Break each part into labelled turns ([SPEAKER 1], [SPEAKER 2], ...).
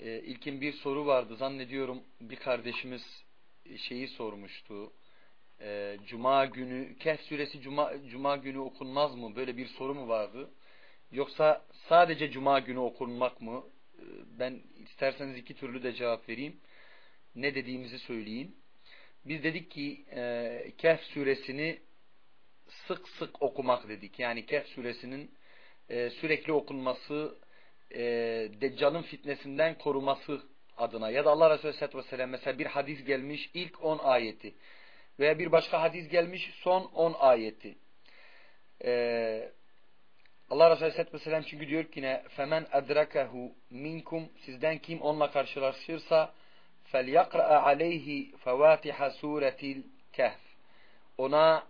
[SPEAKER 1] E, ilkin bir soru vardı. Zannediyorum bir kardeşimiz şeyi sormuştu. E, Cuma günü, Kehf suresi Cuma, Cuma günü okunmaz mı? Böyle bir soru mu vardı? Yoksa sadece Cuma günü okunmak mı? E, ben isterseniz iki türlü de cevap vereyim. Ne dediğimizi söyleyeyim. Biz dedik ki e, Kehf suresini sık sık okumak dedik. Yani Kehf suresinin e, sürekli okunması e, Deccal'ın fitnesinden koruması adına ya da Allah Resulü Aleyhisselatü Vesselam mesela bir hadis gelmiş ilk 10 ayeti veya bir başka hadis gelmiş son 10 ayeti. Ee, Allah Resulü Aleyhisselatü Vesselam çünkü diyor ki ne femen edrakehu minkum sizden kim onunla karşılaşırsa فَلْيَقْرَأَ عَلَيْهِ فَوَاتِحَ سُورَةِ الْكَهْفِ Ona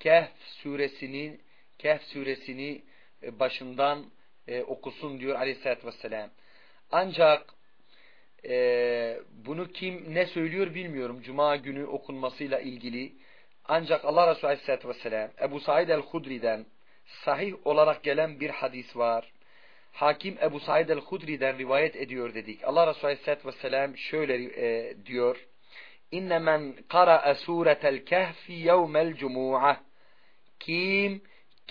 [SPEAKER 1] Kehf suresini Kehf suresini e, başından e, okusun diyor aleyhissalatü vesselam. Ancak e, bunu kim ne söylüyor bilmiyorum. Cuma günü okunmasıyla ilgili. Ancak Allah Resulü aleyhissalatü vesselam Ebu Said el-Hudri'den sahih olarak gelen bir hadis var. Hakim Ebu Said el-Hudri'den rivayet ediyor dedik. Allah Resulü aleyhissalatü vesselam şöyle e, diyor. İnne men kara'a suretel kehfi yevmel cumu'ah. Kim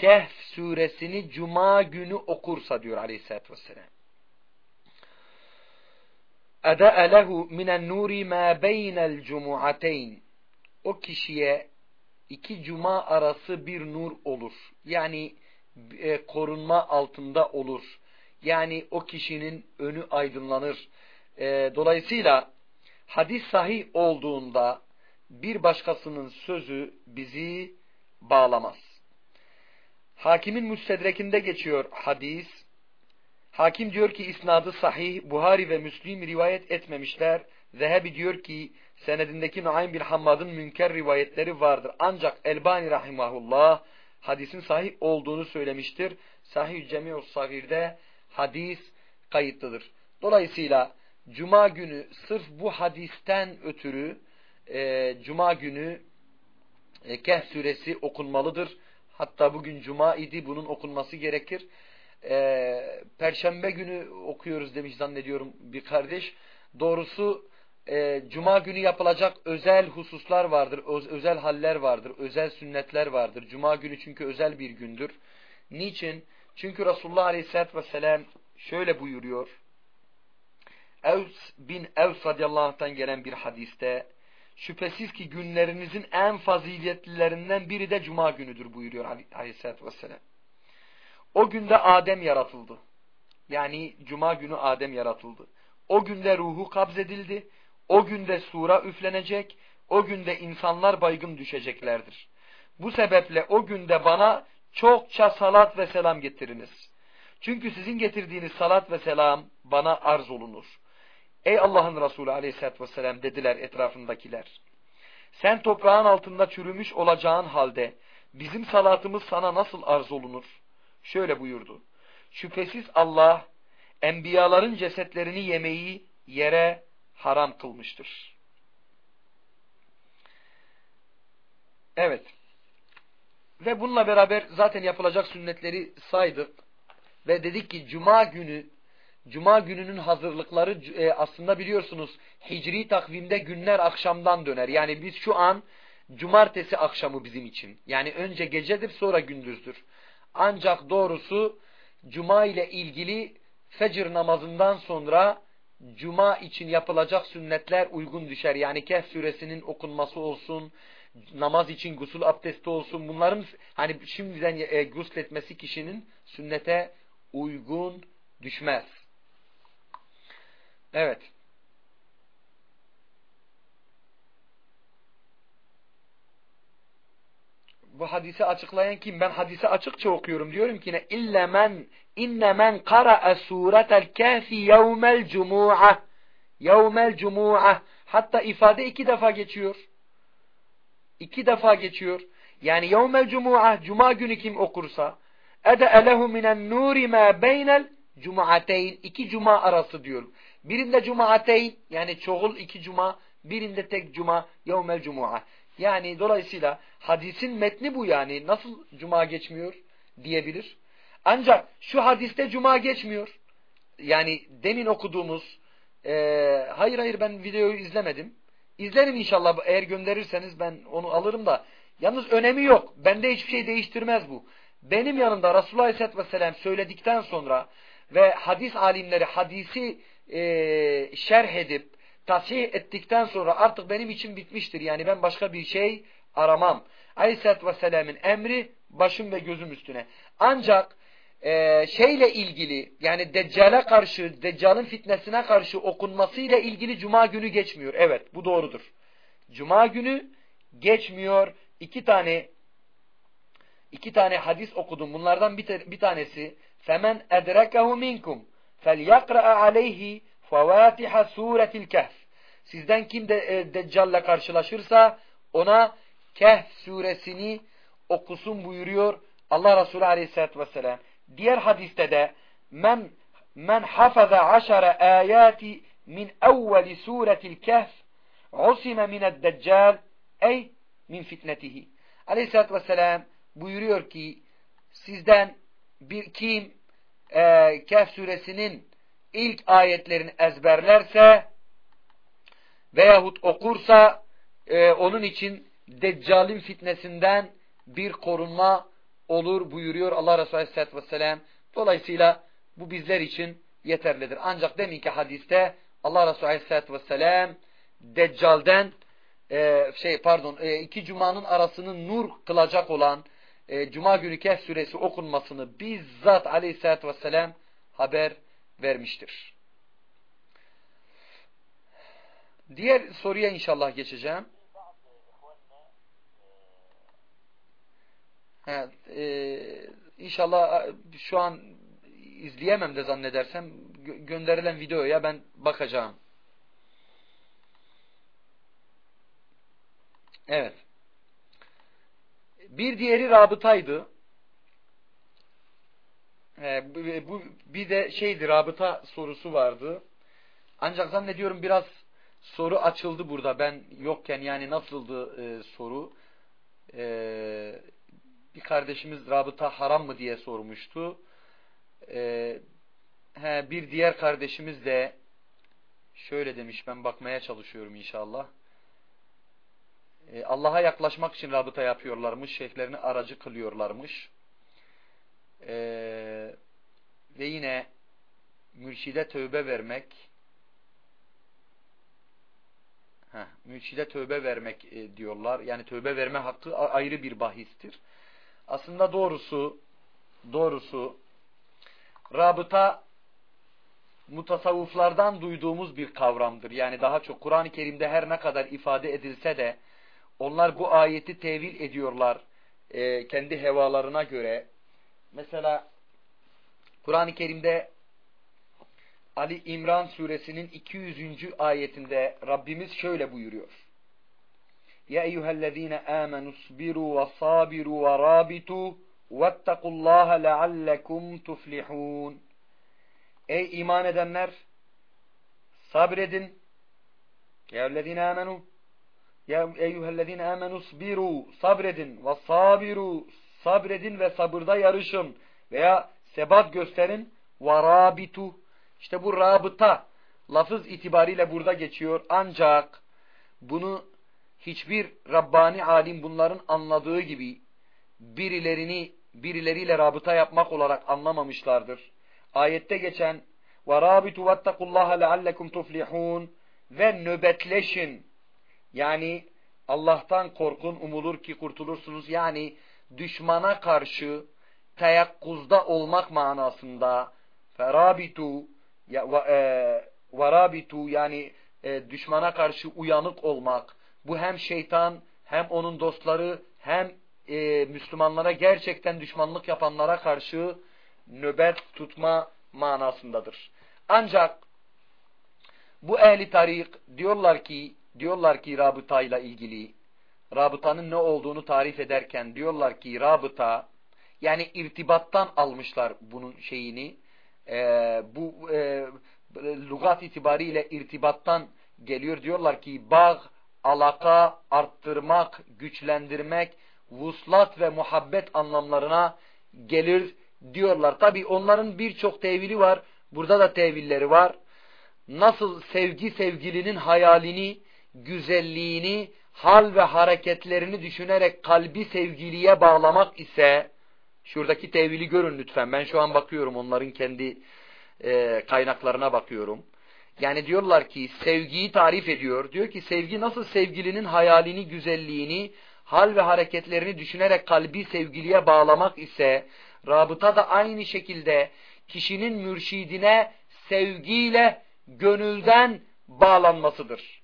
[SPEAKER 1] Kehf suresini cuma günü okursa diyor aleyhissalatü vesselam. Eda'a lehu minen nuri ma beynel cumu'ateyn. O kişiye iki cuma arası bir nur olur. Yani e, korunma altında olur. Yani o kişinin önü aydınlanır. E, dolayısıyla hadis sahih olduğunda bir başkasının sözü bizi bağlamaz. Hakimin müstedrekinde geçiyor hadis. Hakim diyor ki isnadı sahih, Buhari ve Müslim rivayet etmemişler. Zehebi diyor ki senedindeki Nuaym bin Hammad'ın münker rivayetleri vardır. Ancak Elbani rahimahullah hadisin sahih olduğunu söylemiştir. Sahih Cemi'us Sagir'de hadis kayıtlıdır. Dolayısıyla Cuma günü sırf bu hadisten ötürü e, Cuma günü e, Kehf suresi okunmalıdır. Hatta bugün cuma idi bunun okunması gerekir. Ee, Perşembe günü okuyoruz demiş zannediyorum bir kardeş. Doğrusu e, cuma günü yapılacak özel hususlar vardır, öz, özel haller vardır, özel sünnetler vardır. Cuma günü çünkü özel bir gündür. Niçin? Çünkü Resulullah Aleyhisselatü Vesselam şöyle buyuruyor. Evs bin Evs radıyallahu anh'tan gelen bir hadiste Şüphesiz ki günlerinizin en faziletlilerinden biri de cuma günüdür buyuruyor aleyhissalatü vesselam. O günde Adem yaratıldı. Yani cuma günü Adem yaratıldı. O günde ruhu kabzedildi. O günde sura üflenecek. O günde insanlar baygın düşeceklerdir. Bu sebeple o günde bana çokça salat ve selam getiriniz. Çünkü sizin getirdiğiniz salat ve selam bana arz olunur. Ey Allah'ın Resulü aleyhissalatü vesselam dediler etrafındakiler. Sen toprağın altında çürümüş olacağın halde bizim salatımız sana nasıl arz olunur? Şöyle buyurdu. Şüphesiz Allah enbiyaların cesetlerini yemeyi yere haram kılmıştır. Evet. Ve bununla beraber zaten yapılacak sünnetleri saydık. Ve dedik ki cuma günü Cuma gününün hazırlıkları e, aslında biliyorsunuz hicri takvimde günler akşamdan döner. Yani biz şu an cumartesi akşamı bizim için. Yani önce gecedir sonra gündüzdür. Ancak doğrusu cuma ile ilgili fecir namazından sonra cuma için yapılacak sünnetler uygun düşer. Yani Kehf suresinin okunması olsun, namaz için gusül abdesti olsun. Bunların hani şimdiden e, gusletmesi kişinin sünnete uygun düşmez. Evet. Bu hadisi açıklayan kim? Ben hadisi açıkça okuyorum. Diyorum ki ne? İlle men inne men kara'a suretel kahfi yevmel cumu'a. Yevmel cumu'a. Hatta ifade iki defa geçiyor. İki defa geçiyor. Yani yevmel cumu'a cuma günü kim okursa ede elehu minen nuri ma beynel cumuateyn iki cuma arası diyor. Birinde cumaatey yani çoğul iki cuma, birinde tek cuma yevmel cuma. Yani dolayısıyla hadisin metni bu yani. Nasıl cuma geçmiyor diyebilir. Ancak şu hadiste cuma geçmiyor. Yani demin okuduğumuz Ee, hayır hayır ben videoyu izlemedim. İzlerim inşallah eğer gönderirseniz ben onu alırım da. Yalnız önemi yok. Bende hiçbir şey değiştirmez bu. Benim yanımda Resulullah Aleyhisselatü Vesselam söyledikten sonra ve hadis alimleri hadisi e, şerh edip tasih ettikten sonra artık benim için bitmiştir. Yani ben başka bir şey aramam. Aleyhisselatü Vesselam'ın emri başım ve gözüm üstüne. Ancak e, şeyle ilgili yani Deccal'e karşı, Deccal'ın fitnesine karşı okunmasıyla ilgili Cuma günü geçmiyor. Evet bu doğrudur. Cuma günü geçmiyor. İki tane iki tane hadis okudum. Bunlardan bir, bir tanesi فَمَنْ اَدْرَكَهُ مِنْكُمْ فَلْيَقْرَأَ عَلَيْهِ فَوَاتِحَ سُورَةِ الْكَهْفِ Sizden kim de e, Deccal'le karşılaşırsa ona Kehf suresini okusun buyuruyor Allah Resulü Aleyhisselatü Vesselam. Diğer hadiste de men men hafaza aşara ayati min evveli suretil kehf usime mined deccal ey min fitnetihi. Aleyhisselatü Vesselam buyuruyor ki sizden bir kim e, Kehf suresinin ilk ayetlerini ezberlerse veyahut okursa e, onun için Deccal'in fitnesinden bir korunma olur buyuruyor Allah Resulü Aleyhisselatü Vesselam. Dolayısıyla bu bizler için yeterlidir. Ancak deminki hadiste Allah Resulü Aleyhisselatü Vesselam Deccal'den e, şey pardon e, iki cumanın arasını nur kılacak olan e, Cuma günü Kehf suresi okunmasını bizzat Aleyhisselatü Vesselam haber vermiştir. Diğer soruya inşallah geçeceğim. Evet, e, inşallah şu an izleyemem de zannedersem gö gönderilen videoya ben bakacağım. Evet. Bir diğeri rabıtaydı. Ee, bu, bir de şeydi rabıta sorusu vardı. Ancak zannediyorum biraz soru açıldı burada. Ben yokken yani nasıldı e, soru? E, bir kardeşimiz rabıta haram mı diye sormuştu. E, he, bir diğer kardeşimiz de şöyle demiş ben bakmaya çalışıyorum inşallah. E, Allah'a yaklaşmak için rabıta yapıyorlarmış. Şeyhlerini aracı kılıyorlarmış. E, ve yine mürşide tövbe vermek Heh, mürşide tövbe vermek e, diyorlar. Yani tövbe verme hakkı ayrı bir bahistir. Aslında doğrusu doğrusu rabıta mutasavvuflardan duyduğumuz bir kavramdır. Yani daha çok Kur'an-ı Kerim'de her ne kadar ifade edilse de onlar bu ayeti tevil ediyorlar e, kendi hevalarına göre. Mesela Kur'an-ı Kerim'de Ali İmran suresinin 200. ayetinde Rabbimiz şöyle buyuruyor. Ya eyyühellezine amenu sbiru ve sabiru ve rabitu vettekullaha leallekum tuflihun. Ey iman edenler sabredin. Ya eyyühellezine amenu ya eyyühellezine amenu sbiru sabredin ve sabiru sabredin ve sabırda yarışın veya sebat gösterin ve rabitu işte bu rabıta lafız itibariyle burada geçiyor ancak bunu hiçbir Rabbani alim bunların anladığı gibi birilerini birileriyle rabıta yapmak olarak anlamamışlardır. Ayette geçen وَرَابِتُ وَاتَّقُوا اللّٰهَ لَعَلَّكُمْ تُفْلِحُونَ ve nöbetleşin. yani Allah'tan korkun umulur ki kurtulursunuz. Yani düşmana karşı teyakkuzda olmak manasında ferabitu e, varabitu yani e, düşmana karşı uyanık olmak. Bu hem şeytan hem onun dostları hem e, Müslümanlara gerçekten düşmanlık yapanlara karşı nöbet tutma manasındadır. Ancak bu ehli tarik diyorlar ki diyorlar ki rabıtayla ilgili rabıtanın ne olduğunu tarif ederken diyorlar ki rabıta yani irtibattan almışlar bunun şeyini e, bu e, lugat itibariyle irtibattan geliyor. Diyorlar ki bağ, alaka, arttırmak, güçlendirmek, vuslat ve muhabbet anlamlarına gelir diyorlar. Tabi onların birçok tevili var. Burada da tevilleri var. nasıl sevgi sevgilinin hayalini, güzelliğini, hal ve hareketlerini düşünerek kalbi sevgiliye bağlamak ise, şuradaki tevili görün lütfen. Ben şu an bakıyorum onların kendi e, kaynaklarına bakıyorum. Yani diyorlar ki sevgiyi tarif ediyor. Diyor ki sevgi nasıl sevgilinin hayalini, güzelliğini, hal ve hareketlerini düşünerek kalbi sevgiliye bağlamak ise, rabıta da aynı şekilde kişinin mürşidine sevgiyle gönülden bağlanmasıdır.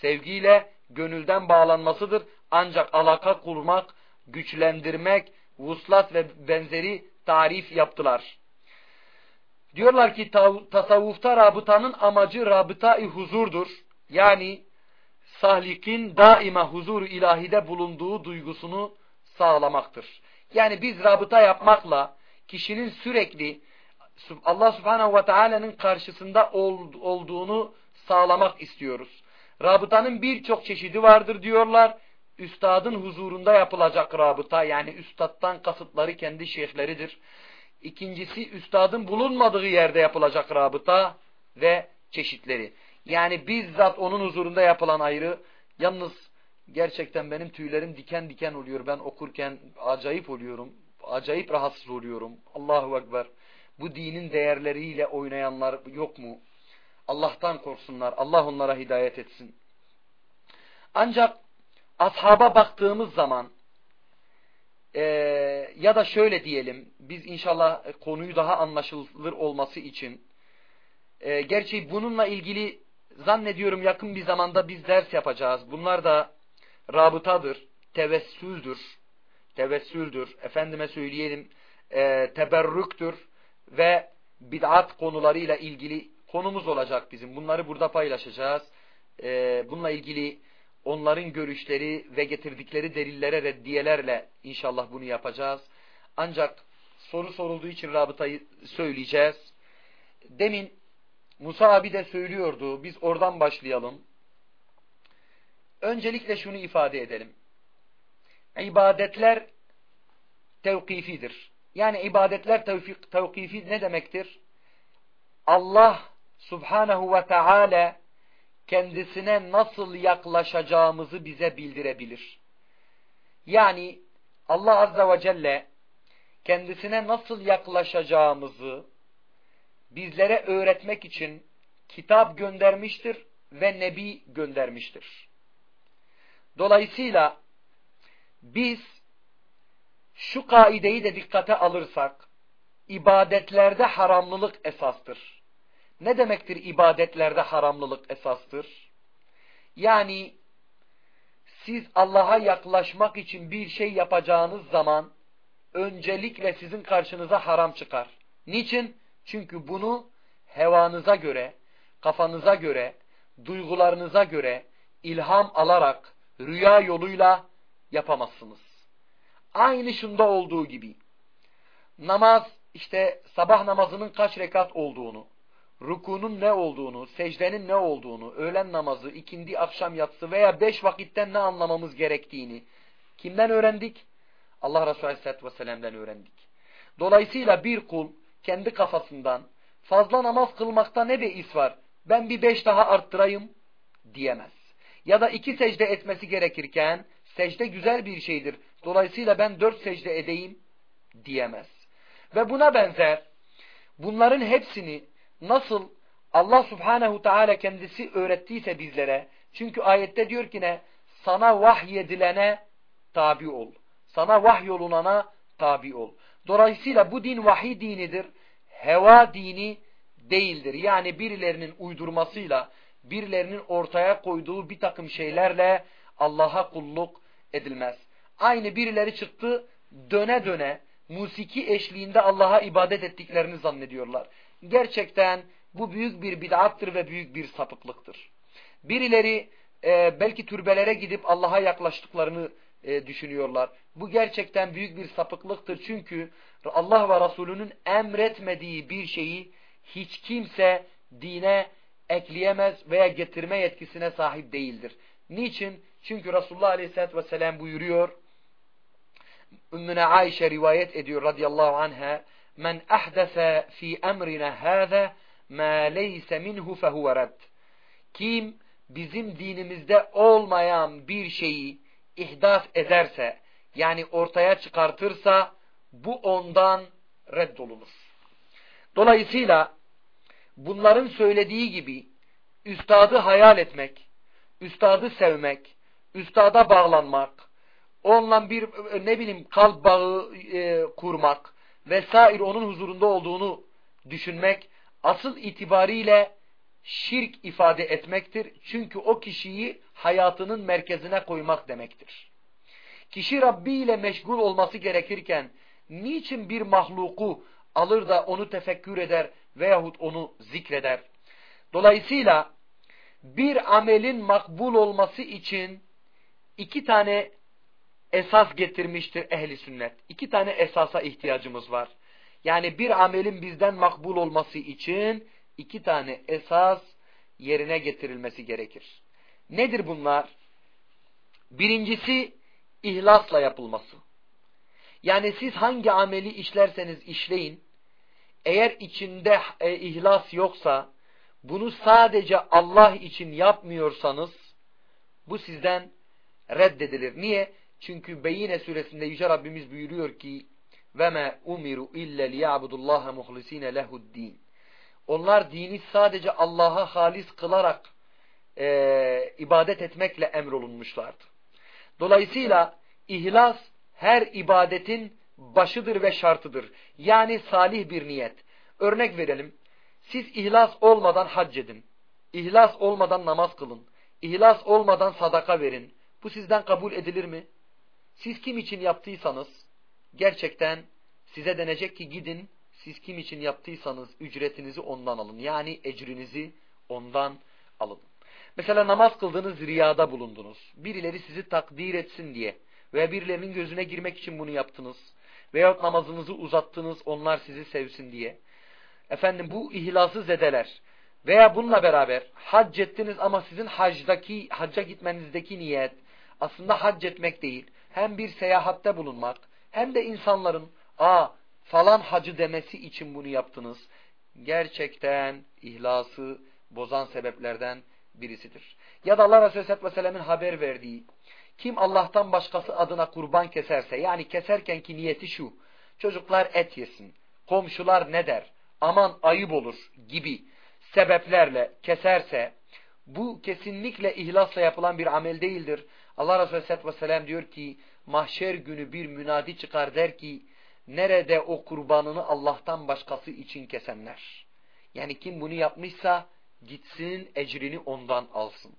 [SPEAKER 1] Sevgiyle gönülden bağlanmasıdır. Ancak alaka kurmak, güçlendirmek, vuslat ve benzeri tarif yaptılar. Diyorlar ki tasavvufta rabıtanın amacı rabıta-i huzurdur. Yani sahlikin daima huzur ilahide bulunduğu duygusunu sağlamaktır. Yani biz rabıta yapmakla kişinin sürekli Allah subhanahu ve teala'nın karşısında olduğunu sağlamak istiyoruz. Rabıtanın birçok çeşidi vardır diyorlar. Üstadın huzurunda yapılacak rabıta yani üstadtan kasıtları kendi şeyhleridir. İkincisi üstadın bulunmadığı yerde yapılacak rabıta ve çeşitleri. Yani bizzat onun huzurunda yapılan ayrı. Yalnız gerçekten benim tüylerim diken diken oluyor. Ben okurken acayip oluyorum. Acayip rahatsız oluyorum. Allahu Ekber. Bu dinin değerleriyle oynayanlar yok mu? Allah'tan korksunlar. Allah onlara hidayet etsin. Ancak ashaba baktığımız zaman e, ya da şöyle diyelim biz inşallah konuyu daha anlaşılır olması için e, gerçi bununla ilgili zannediyorum yakın bir zamanda biz ders yapacağız. Bunlar da rabıtadır, tevessüldür, tevessüldür, efendime söyleyelim e, teberrüktür ve bid'at konularıyla ilgili konumuz olacak bizim. Bunları burada paylaşacağız. E, bununla ilgili onların görüşleri ve getirdikleri delillere reddiyelerle inşallah bunu yapacağız. Ancak soru sorulduğu için rabıtayı söyleyeceğiz. Demin Musa abi de söylüyordu. Biz oradan başlayalım. Öncelikle şunu ifade edelim. İbadetler tevkifidir. Yani ibadetler tevfik, tevkifi ne demektir? Allah subhanahu ve teala kendisine nasıl yaklaşacağımızı bize bildirebilir. Yani Allah azze ve celle kendisine nasıl yaklaşacağımızı bizlere öğretmek için kitap göndermiştir ve nebi göndermiştir. Dolayısıyla biz şu kaideyi de dikkate alırsak ibadetlerde haramlılık esastır. Ne demektir ibadetlerde haramlılık esastır? Yani siz Allah'a yaklaşmak için bir şey yapacağınız zaman öncelikle sizin karşınıza haram çıkar. Niçin? Çünkü bunu hevanıza göre, kafanıza göre, duygularınıza göre ilham alarak rüya yoluyla yapamazsınız. Aynı şunda olduğu gibi namaz işte sabah namazının kaç rekat olduğunu, rukunun ne olduğunu, secdenin ne olduğunu, öğlen namazı, ikindi, akşam yatsı veya beş vakitten ne anlamamız gerektiğini kimden öğrendik? Allah Resulü Aleyhisselatü Vesselam'dan öğrendik. Dolayısıyla bir kul kendi kafasından fazla namaz kılmakta ne beis var? Ben bir beş daha arttırayım diyemez. Ya da iki secde etmesi gerekirken secde güzel bir şeydir. Dolayısıyla ben dört secde edeyim diyemez. Ve buna benzer bunların hepsini nasıl Allah subhanehu teala kendisi öğrettiyse bizlere çünkü ayette diyor ki ne sana vahyedilene tabi ol. Sana vahyolunana tabi ol. Dolayısıyla bu din vahiy dinidir. Heva dini değildir. Yani birilerinin uydurmasıyla, birilerinin ortaya koyduğu bir takım şeylerle Allah'a kulluk edilmez. Aynı birileri çıktı döne döne musiki eşliğinde Allah'a ibadet ettiklerini zannediyorlar. Gerçekten bu büyük bir bid'attır ve büyük bir sapıklıktır. Birileri e, belki türbelere gidip Allah'a yaklaştıklarını e, düşünüyorlar. Bu gerçekten büyük bir sapıklıktır. Çünkü Allah ve Resulünün emretmediği bir şeyi hiç kimse dine ekleyemez veya getirme yetkisine sahip değildir. Niçin? Çünkü Resulullah Aleyhisselatü Vesselam buyuruyor. Ümmüne Ayşe rivayet ediyor radıyallahu anha men ahdese fi emrine hâze mâ leyse minhu fehuve redd. Kim bizim dinimizde olmayan bir şeyi ihdas ederse, yani ortaya çıkartırsa, bu ondan reddolunur. Dolayısıyla bunların söylediği gibi üstadı hayal etmek, üstadı sevmek, üstada bağlanmak, onunla bir ne bileyim kalp bağı e, kurmak, vesaire onun huzurunda olduğunu düşünmek asıl itibariyle şirk ifade etmektir. Çünkü o kişiyi hayatının merkezine koymak demektir. Kişi Rabbi ile meşgul olması gerekirken niçin bir mahluku alır da onu tefekkür eder veyahut onu zikreder? Dolayısıyla bir amelin makbul olması için iki tane esas getirmiştir ehli sünnet. İki tane esasa ihtiyacımız var. Yani bir amelin bizden makbul olması için iki tane esas yerine getirilmesi gerekir. Nedir bunlar? Birincisi ihlasla yapılması. Yani siz hangi ameli işlerseniz işleyin, eğer içinde e, ihlas yoksa, bunu sadece Allah için yapmıyorsanız, bu sizden reddedilir. Niye? Çünkü Beyine suresinde Yüce Rabbimiz buyuruyor ki, وَمَا اُمِرُوا اِلَّا لِيَعْبُدُ اللّٰهَ مُخْلِس۪ينَ لَهُ الدِّينَ Onlar dini sadece Allah'a halis kılarak e, ibadet etmekle emrolunmuşlardı. Dolayısıyla ihlas her ibadetin başıdır ve şartıdır. Yani salih bir niyet. Örnek verelim. Siz ihlas olmadan hac edin. İhlas olmadan namaz kılın. İhlas olmadan sadaka verin. Bu sizden kabul edilir mi? Siz kim için yaptıysanız gerçekten size denecek ki gidin siz kim için yaptıysanız ücretinizi ondan alın. Yani ecrinizi ondan alın. Mesela namaz kıldığınız riyada bulundunuz. Birileri sizi takdir etsin diye veya birilerinin gözüne girmek için bunu yaptınız. Veyahut namazınızı uzattınız onlar sizi sevsin diye. Efendim bu ihlası zedeler. Veya bununla beraber hac ettiniz ama sizin hacdaki, hacca gitmenizdeki niyet aslında hac etmek değil. Hem bir seyahatte bulunmak hem de insanların a falan hacı demesi için bunu yaptınız. Gerçekten ihlası bozan sebeplerden birisidir. Ya da Allah Resulü Aleyhisselatü Vesselam'ın haber verdiği kim Allah'tan başkası adına kurban keserse yani keserken ki niyeti şu çocuklar et yesin, komşular ne der, aman ayıp olur gibi sebeplerle keserse bu kesinlikle ihlasla yapılan bir amel değildir. Allah Resulü Aleyhisselatü Vesselam diyor ki mahşer günü bir münadi çıkar der ki nerede o kurbanını Allah'tan başkası için kesenler. Yani kim bunu yapmışsa gitsin ecrini ondan alsın.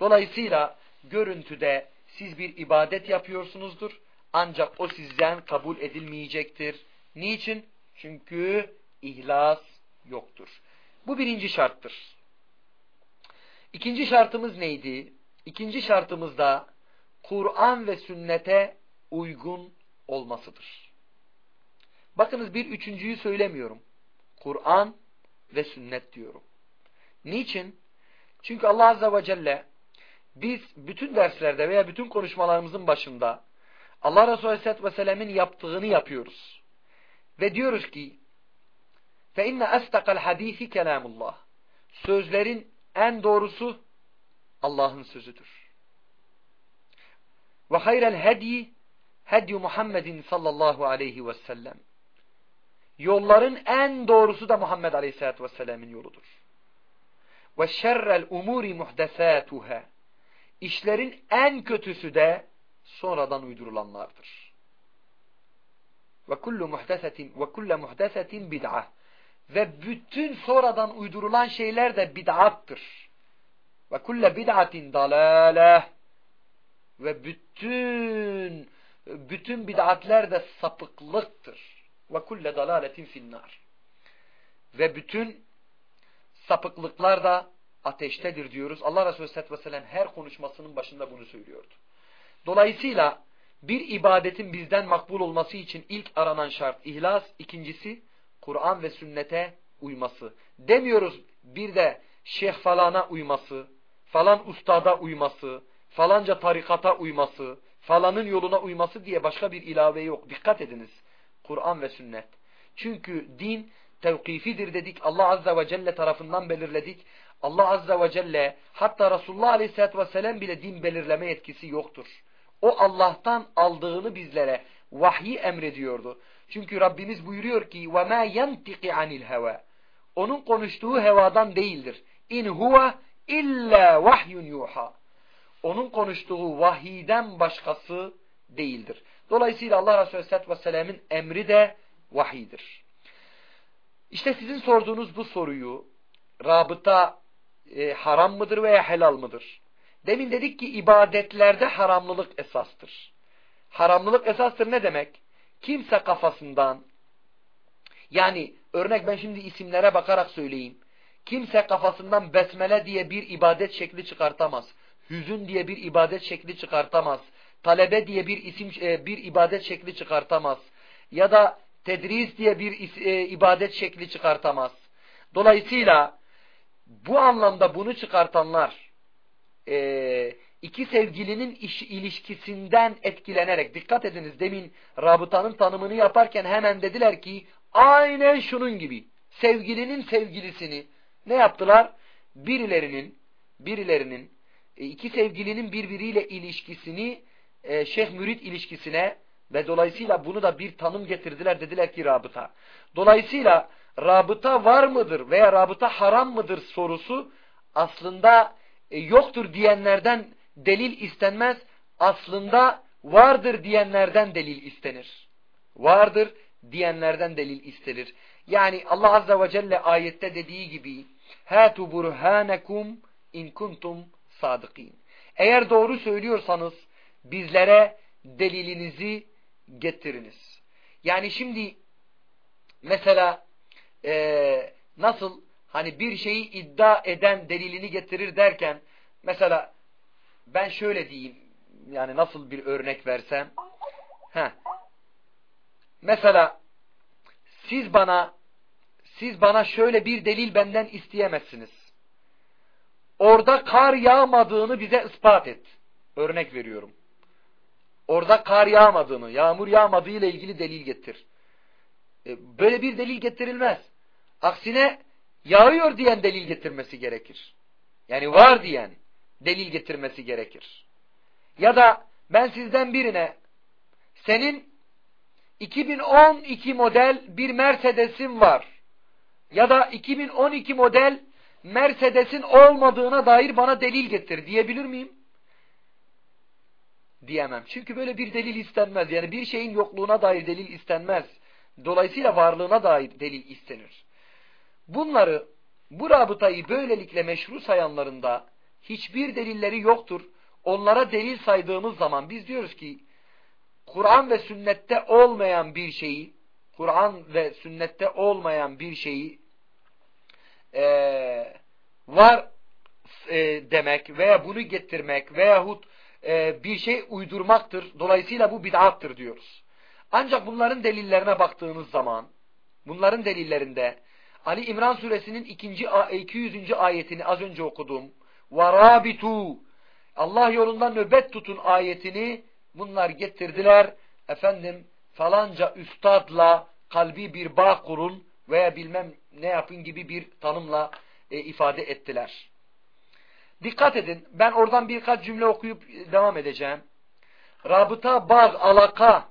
[SPEAKER 1] Dolayısıyla görüntüde siz bir ibadet yapıyorsunuzdur. Ancak o sizden kabul edilmeyecektir. Niçin? Çünkü ihlas yoktur. Bu birinci şarttır. İkinci şartımız neydi? İkinci şartımız da Kur'an ve sünnete uygun olmasıdır. Bakınız bir üçüncüyü söylemiyorum. Kur'an ve sünnet diyorum. Niçin? Çünkü Allah Azze ve Celle biz bütün derslerde veya bütün konuşmalarımızın başında Allah Resulü Aleyhisselatü Vesselam'ın yaptığını yapıyoruz. Ve diyoruz ki فَاِنَّ أَسْتَقَ الْحَد۪يثِ كَلَامُ اللّٰهِ Sözlerin en doğrusu Allah'ın sözüdür. Ve hayrel hedi hedi Muhammedin sallallahu aleyhi ve sellem. Yolların en doğrusu da Muhammed aleyhissalatü vesselam'ın yoludur. Ve şerrel umuri muhdesatuhâ. İşlerin en kötüsü de sonradan uydurulanlardır. Ve kullu muhdesetin ve kulle muhdesetin bid'ah. Ve bütün sonradan uydurulan şeyler de bid'attır. Ve kulle bid'atin dalâleh. Ve bütün bütün bid'atler de sapıklıktır. Ve kulle dalaletin finnar. Ve bütün sapıklıklar da ateştedir diyoruz. Allah Resulü Aleyhisselatü Vesselam her konuşmasının başında bunu söylüyordu. Dolayısıyla bir ibadetin bizden makbul olması için ilk aranan şart ihlas, ikincisi Kur'an ve sünnete uyması. Demiyoruz bir de şeyh falana uyması, falan ustada uyması, falanca tarikata uyması, falanın yoluna uyması diye başka bir ilave yok. Dikkat ediniz. Kur'an ve sünnet. Çünkü din tevkifidir dedik. Allah Azze ve Celle tarafından belirledik. Allah Azze ve Celle hatta Resulullah Aleyhisselatü Vesselam bile din belirleme yetkisi yoktur. O Allah'tan aldığını bizlere vahyi emrediyordu. Çünkü Rabbimiz buyuruyor ki وَمَا يَنْتِقِ عَنِ الْهَوَى Onun konuştuğu hevadan değildir. İn huve illa vahyun yuha. onun konuştuğu vahiyden başkası değildir. Dolayısıyla Allah Resulü Aleyhisselatü Vesselam'ın emri de vahidir. İşte sizin sorduğunuz bu soruyu rabıta e, haram mıdır veya helal mıdır? Demin dedik ki ibadetlerde haramlılık esastır. Haramlılık esastır ne demek? Kimse kafasından yani örnek ben şimdi isimlere bakarak söyleyeyim. Kimse kafasından besmele diye bir ibadet şekli çıkartamaz. Hüzün diye bir ibadet şekli çıkartamaz. Talebe diye bir isim e, bir ibadet şekli çıkartamaz. Ya da tedris diye bir e, ibadet şekli çıkartamaz. Dolayısıyla bu anlamda bunu çıkartanlar e, iki sevgilinin iş, ilişkisinden etkilenerek dikkat ediniz demin rabıtanın tanımını yaparken hemen dediler ki aynen şunun gibi sevgilinin sevgilisini ne yaptılar? Birilerinin birilerinin iki sevgilinin birbiriyle ilişkisini e, şeyh mürit ilişkisine ve dolayısıyla bunu da bir tanım getirdiler dediler ki rabıta. Dolayısıyla rabıta var mıdır veya rabıta haram mıdır sorusu aslında e, yoktur diyenlerden delil istenmez. Aslında vardır diyenlerden delil istenir. Vardır diyenlerden delil istenir. Yani Allah Azze ve Celle ayette dediği gibi Hâtu burhânekum in kuntum sadıkîn. Eğer doğru söylüyorsanız bizlere delilinizi getiriniz. Yani şimdi mesela e, nasıl hani bir şeyi iddia eden delilini getirir derken mesela ben şöyle diyeyim yani nasıl bir örnek versem heh, mesela siz bana siz bana şöyle bir delil benden isteyemezsiniz. Orada kar yağmadığını bize ispat et. Örnek veriyorum. Orada kar yağmadığını, yağmur yağmadığı ile ilgili delil getir. E, böyle bir delil getirilmez. Aksine yağıyor diyen delil getirmesi gerekir. Yani var diyen delil getirmesi gerekir. Ya da ben sizden birine senin 2012 model bir Mercedes'in var. Ya da 2012 model Mercedes'in olmadığına dair bana delil getir diyebilir miyim? Diyemem. Çünkü böyle bir delil istenmez. Yani bir şeyin yokluğuna dair delil istenmez. Dolayısıyla varlığına dair delil istenir. Bunları, bu rabıtayı böylelikle meşru sayanlarında hiçbir delilleri yoktur. Onlara delil saydığımız zaman biz diyoruz ki Kur'an ve sünnette olmayan bir şeyi Kur'an ve sünnette olmayan bir şeyi e, var e, demek veya bunu getirmek veyahut e, bir şey uydurmaktır. Dolayısıyla bu bid'attır diyoruz. Ancak bunların delillerine baktığınız zaman bunların delillerinde Ali İmran suresinin 2. 200. ayetini az önce okudum. وَرَابِتُوا Allah yolunda nöbet tutun ayetini bunlar getirdiler. Efendim falanca üstadla kalbi bir bağ kurun veya bilmem ne yapın gibi bir tanımla e, ifade ettiler. Dikkat edin ben oradan birkaç cümle okuyup devam edeceğim. Rabıta, bağ, alaka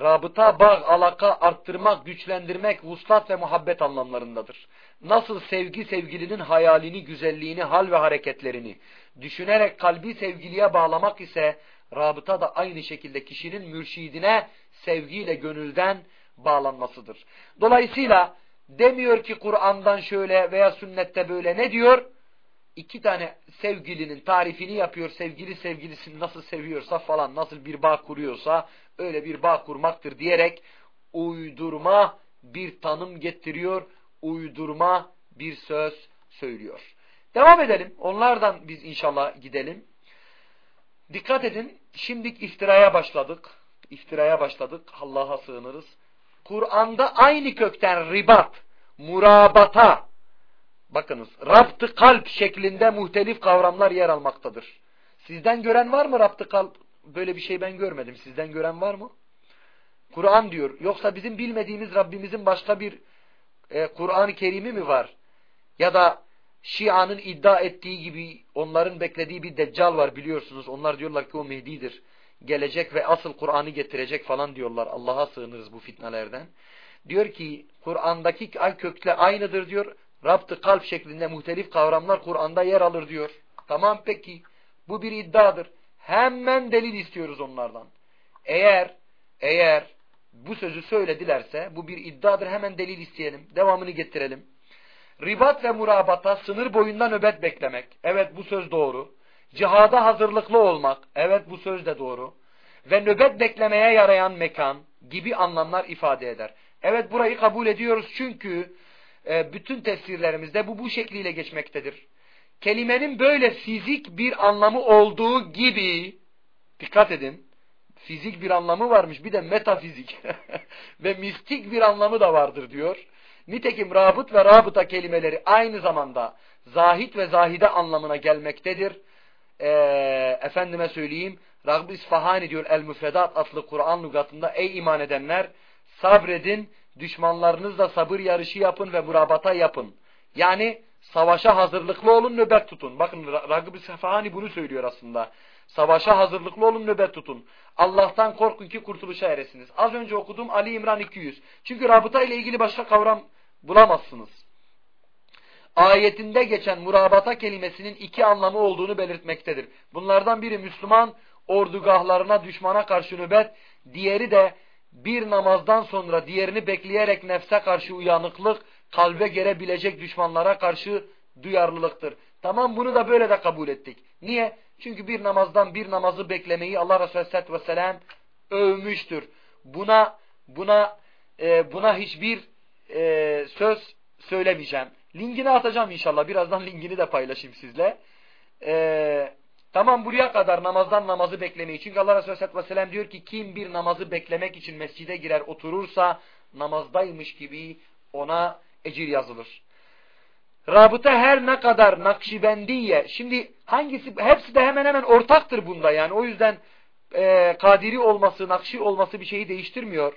[SPEAKER 1] rabıta, bağ, alaka arttırmak, güçlendirmek, vuslat ve muhabbet anlamlarındadır. Nasıl sevgi sevgilinin hayalini, güzelliğini, hal ve hareketlerini düşünerek kalbi sevgiliye bağlamak ise rabıta da aynı şekilde kişinin mürşidine sevgiyle gönülden bağlanmasıdır. Dolayısıyla demiyor ki Kur'an'dan şöyle veya sünnette böyle ne diyor? İki tane sevgilinin tarifini yapıyor. Sevgili sevgilisini nasıl seviyorsa falan, nasıl bir bağ kuruyorsa öyle bir bağ kurmaktır diyerek uydurma bir tanım getiriyor, uydurma bir söz söylüyor. Devam edelim. Onlardan biz inşallah gidelim. Dikkat edin. Şimdi iftiraya başladık. İftiraya başladık. Allah'a sığınırız. Kur'an'da aynı kökten ribat, murabata, bakınız, raptı kalp şeklinde muhtelif kavramlar yer almaktadır. Sizden gören var mı raptı kalp? Böyle bir şey ben görmedim. Sizden gören var mı? Kur'an diyor. Yoksa bizim bilmediğimiz Rabbimizin başka bir e, Kur'an-ı Kerim'i mi var? Ya da Şia'nın iddia ettiği gibi onların beklediği bir deccal var biliyorsunuz. Onlar diyorlar ki o Mehdi'dir. Gelecek ve asıl Kur'an'ı getirecek falan diyorlar. Allah'a sığınırız bu fitnelerden. Diyor ki Kur'an'daki ay kökle aynıdır diyor. Rabtı kalp şeklinde muhtelif kavramlar Kur'an'da yer alır diyor. Tamam peki. Bu bir iddiadır. Hemen delil istiyoruz onlardan. Eğer eğer bu sözü söyledilerse bu bir iddiadır hemen delil isteyelim. Devamını getirelim. Ribat ve murabata sınır boyunda nöbet beklemek. Evet bu söz doğru. Cihada hazırlıklı olmak. Evet bu söz de doğru. Ve nöbet beklemeye yarayan mekan gibi anlamlar ifade eder. Evet burayı kabul ediyoruz çünkü e, bütün tefsirlerimizde bu bu şekliyle geçmektedir. Kelimenin böyle fizik bir anlamı olduğu gibi dikkat edin fizik bir anlamı varmış bir de metafizik ve mistik bir anlamı da vardır diyor. Nitekim rabıt ve rabıta kelimeleri aynı zamanda zahit ve zahide anlamına gelmektedir. Ee, efendime söyleyeyim Raghb İsfahani diyor El Müfredat adlı Kur'an lügatında ey iman edenler sabredin düşmanlarınızla sabır yarışı yapın ve murabata yapın. Yani savaşa hazırlıklı olun nöbet tutun. Bakın Raghb İsfahani bunu söylüyor aslında. Savaşa hazırlıklı olun nöbet tutun. Allah'tan korkun ki kurtuluşa eresiniz. Az önce okudum Ali İmran 200. Çünkü rabıta ile ilgili başka kavram bulamazsınız. Ayetinde geçen murabata kelimesinin iki anlamı olduğunu belirtmektedir. Bunlardan biri Müslüman ordugahlarına düşmana karşı nöbet, diğeri de bir namazdan sonra diğerini bekleyerek nefse karşı uyanıklık, kalbe gelebilecek düşmanlara karşı duyarlılıktır. Tamam bunu da böyle de kabul ettik. Niye? Çünkü bir namazdan bir namazı beklemeyi Allah Resulü Aleyhisselatü Vesselam övmüştür. Buna buna e, buna hiçbir e, söz söylemeyeceğim. Linkini atacağım inşallah. Birazdan linkini de paylaşayım sizle. E, tamam buraya kadar namazdan namazı beklemeyi. Çünkü Allah Resulü Aleyhisselatü Vesselam diyor ki kim bir namazı beklemek için mescide girer oturursa namazdaymış gibi ona ecir yazılır. Rabıta her ne kadar Nakşibendiye, şimdi hangisi, hepsi de hemen hemen ortaktır bunda yani o yüzden e, Kadiri olması, Nakşi olması bir şeyi değiştirmiyor.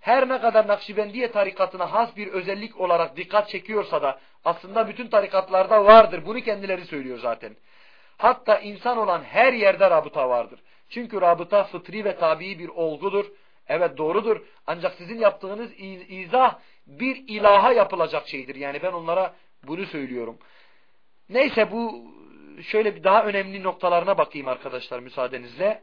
[SPEAKER 1] Her ne kadar Nakşibendiye tarikatına has bir özellik olarak dikkat çekiyorsa da aslında bütün tarikatlarda vardır. Bunu kendileri söylüyor zaten. Hatta insan olan her yerde rabıta vardır. Çünkü rabıta fıtri ve tabii bir olgudur. Evet doğrudur. Ancak sizin yaptığınız izah bir ilaha yapılacak şeydir. Yani ben onlara bunu söylüyorum. Neyse bu şöyle bir daha önemli noktalarına bakayım arkadaşlar müsaadenizle.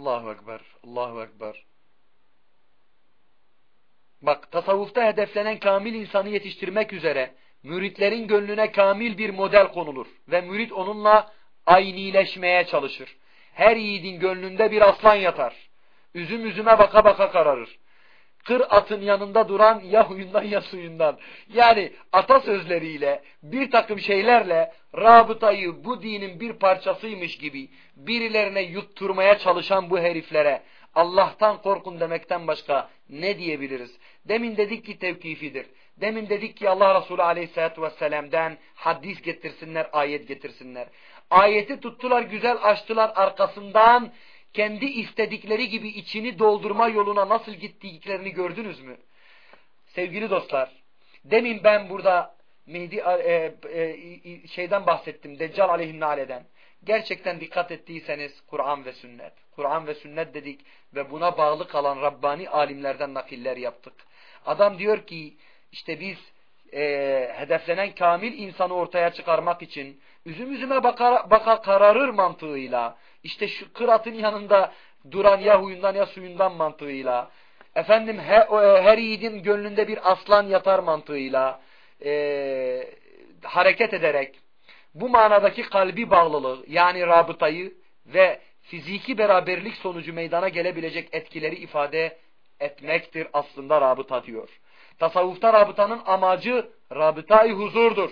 [SPEAKER 1] Allahu Ekber, Allahu Ekber. Bak tasavvufta hedeflenen kamil insanı yetiştirmek üzere müritlerin gönlüne kamil bir model konulur ve mürit onunla aynileşmeye çalışır. Her yiğidin gönlünde bir aslan yatar. Üzüm üzüme baka baka kararır. Kır atın yanında duran ya huyundan ya suyundan. Yani atasözleriyle bir takım şeylerle rabıtayı bu dinin bir parçasıymış gibi birilerine yutturmaya çalışan bu heriflere Allah'tan korkun demekten başka ne diyebiliriz? Demin dedik ki tevkifidir. Demin dedik ki Allah Resulü Aleyhisselatü Vesselam'dan hadis getirsinler, ayet getirsinler. Ayeti tuttular, güzel açtılar arkasından kendi istedikleri gibi içini doldurma yoluna nasıl gittiklerini gördünüz mü? Sevgili dostlar, demin ben burada Mehdi e, e, şeyden bahsettim, Deccal aleyhinnaleden. Gerçekten dikkat ettiyseniz Kur'an ve sünnet. Kur'an ve sünnet dedik ve buna bağlı kalan Rabbani alimlerden nakiller yaptık. Adam diyor ki işte biz e, hedeflenen kamil insanı ortaya çıkarmak için üzüm üzüme bakar, bakar kararır mantığıyla işte şu kıratın yanında duran ya huyundan ya suyundan mantığıyla, efendim her, her yiğidin gönlünde bir aslan yatar mantığıyla e, hareket ederek bu manadaki kalbi bağlılığı yani rabıtayı ve fiziki beraberlik sonucu meydana gelebilecek etkileri ifade etmektir aslında rabıta diyor. Tasavvufta rabıtanın amacı rabıtayı huzurdur.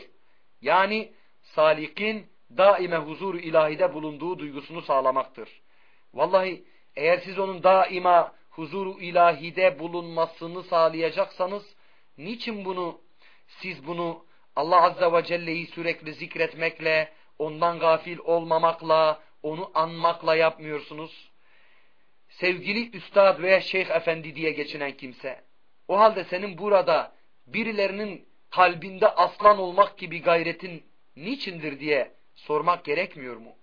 [SPEAKER 1] Yani salikin daime huzur ilahide bulunduğu duygusunu sağlamaktır. Vallahi eğer siz onun daima huzur ilahide bulunmasını sağlayacaksanız niçin bunu siz bunu Allah Azze ve Celle'yi sürekli zikretmekle, ondan gafil olmamakla, onu anmakla yapmıyorsunuz? sevgili üstad veya şeyh efendi diye geçinen kimse. O halde senin burada birilerinin kalbinde aslan olmak gibi gayretin niçindir diye sormak gerekmiyor mu?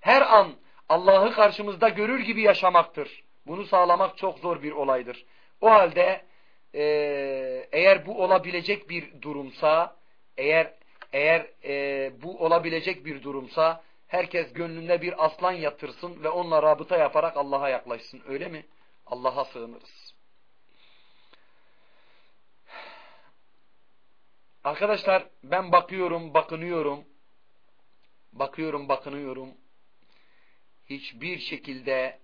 [SPEAKER 1] Her an Allah'ı karşımızda görür gibi yaşamaktır. Bunu sağlamak çok zor bir olaydır. O halde e, eğer bu olabilecek bir durumsa, eğer eğer e, bu olabilecek bir durumsa, herkes gönlünde bir aslan yatırsın ve onunla rabıta yaparak Allah'a yaklaşsın. Öyle mi? Allah'a sığınırız. Arkadaşlar ben bakıyorum, bakınıyorum. Bakıyorum, bakınıyorum. Hiçbir şekilde